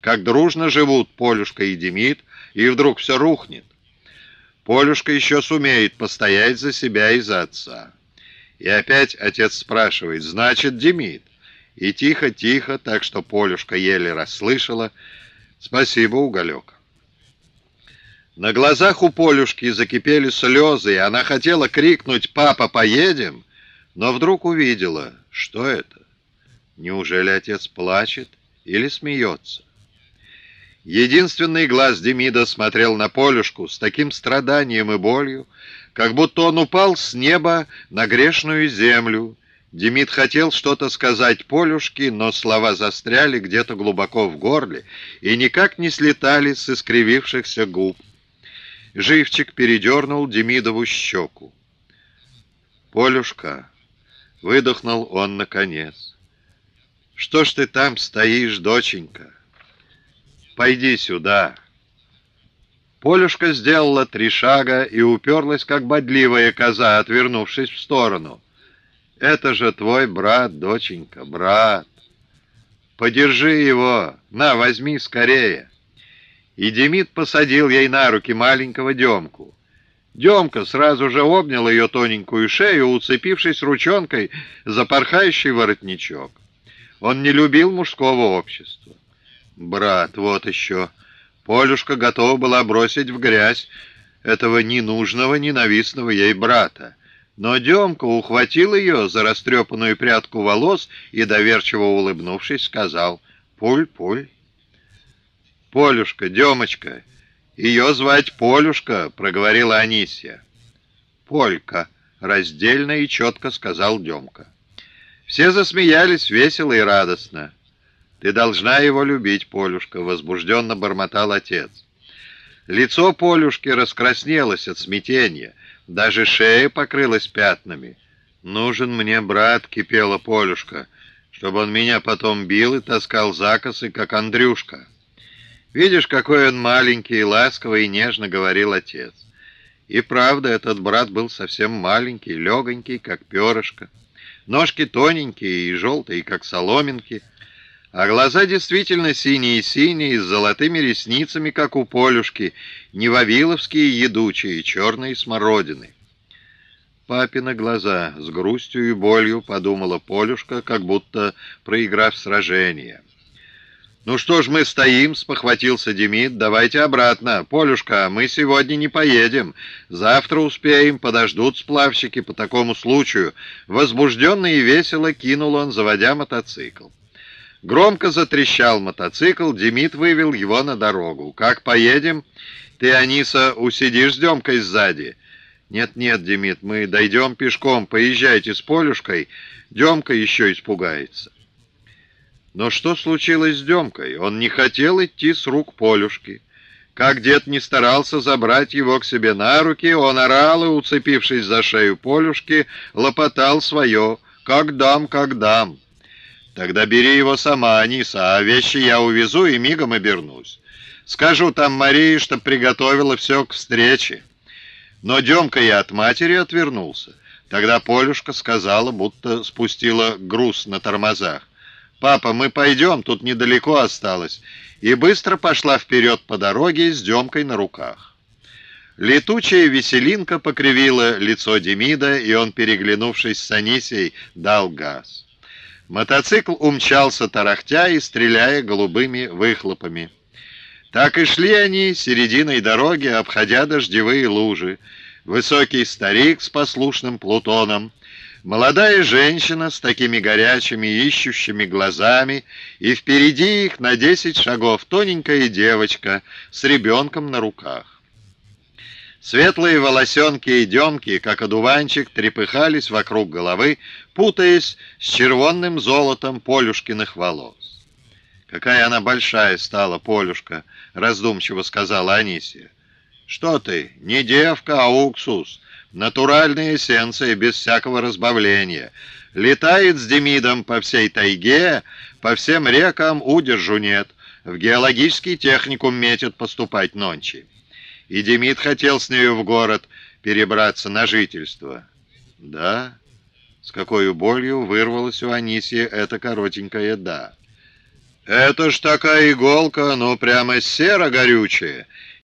как дружно живут Полюшка и Демид, и вдруг все рухнет. Полюшка еще сумеет постоять за себя и за отца. И опять отец спрашивает, значит, Демид? И тихо-тихо, так что Полюшка еле расслышала, спасибо, Уголек. На глазах у Полюшки закипели слезы, и она хотела крикнуть «Папа, поедем!», но вдруг увидела, что это? Неужели отец плачет или смеется? Единственный глаз Демида смотрел на Полюшку с таким страданием и болью, как будто он упал с неба на грешную землю. Демид хотел что-то сказать Полюшке, но слова застряли где-то глубоко в горле и никак не слетали с искривившихся губ. Живчик передернул Демидову щеку. «Полюшка!» — выдохнул он наконец. «Что ж ты там стоишь, доченька? Пойди сюда!» Полюшка сделала три шага и уперлась, как бодливая коза, отвернувшись в сторону. «Это же твой брат, доченька, брат! Подержи его! На, возьми скорее!» и Демид посадил ей на руки маленького Демку. Демка сразу же обнял ее тоненькую шею, уцепившись ручонкой за порхающий воротничок. Он не любил мужского общества. Брат, вот еще. Полюшка готова была бросить в грязь этого ненужного, ненавистного ей брата. Но Демка ухватил ее за растрепанную прядку волос и, доверчиво улыбнувшись, сказал «Пуль, пуль». «Полюшка, Демочка, ее звать Полюшка», — проговорила Анисия. «Полька», — раздельно и четко сказал Демка. Все засмеялись весело и радостно. «Ты должна его любить, Полюшка», — возбужденно бормотал отец. Лицо Полюшки раскраснелось от смятения, даже шея покрылась пятнами. «Нужен мне брат», — кипела Полюшка, — «чтобы он меня потом бил и таскал закосы, как Андрюшка». «Видишь, какой он маленький, ласковый и нежно», — говорил отец. И правда, этот брат был совсем маленький, легонький, как перышко. Ножки тоненькие и желтые, как соломинки, а глаза действительно синие-синие, с золотыми ресницами, как у Полюшки, не вавиловские едучие, черные смородины. Папины глаза с грустью и болью, подумала Полюшка, как будто проиграв сражение. «Ну что ж мы стоим?» — спохватился Демид. «Давайте обратно. Полюшка, мы сегодня не поедем. Завтра успеем, подождут сплавщики по такому случаю». Возбужденно и весело кинул он, заводя мотоцикл. Громко затрещал мотоцикл, Демид вывел его на дорогу. «Как поедем? Ты, Аниса, усидишь с Демкой сзади?» «Нет-нет, Демид, мы дойдем пешком, поезжайте с Полюшкой. Демка еще испугается». Но что случилось с Демкой? Он не хотел идти с рук Полюшки. Как дед не старался забрать его к себе на руки, он орал и, уцепившись за шею Полюшки, лопотал свое «Как дам, как дам». «Тогда бери его сама, Аниса, а вещи я увезу и мигом обернусь. Скажу там Марии, что приготовила все к встрече». Но Демка и от матери отвернулся. Тогда Полюшка сказала, будто спустила груз на тормозах. «Папа, мы пойдем, тут недалеко осталось», и быстро пошла вперед по дороге с Демкой на руках. Летучая веселинка покривила лицо Демида, и он, переглянувшись с Анисией, дал газ. Мотоцикл умчался тарахтя и стреляя голубыми выхлопами. Так и шли они серединой дороги, обходя дождевые лужи. Высокий старик с послушным Плутоном, Молодая женщина с такими горячими, ищущими глазами, и впереди их на десять шагов тоненькая девочка с ребенком на руках. Светлые волосенки и демки, как одуванчик, трепыхались вокруг головы, путаясь с червонным золотом Полюшкиных волос. «Какая она большая стала, Полюшка!» — раздумчиво сказала Анисия. «Что ты, не девка, а уксус!» Натуральная эссенция, без всякого разбавления. Летает с Демидом по всей тайге, по всем рекам удержу нет. В геологический техникум метит поступать нонче. И Демид хотел с нею в город перебраться на жительство. Да, с какой болью вырвалось у Анисии это коротенькое «да». «Это ж такая иголка, ну прямо серо-горючая!»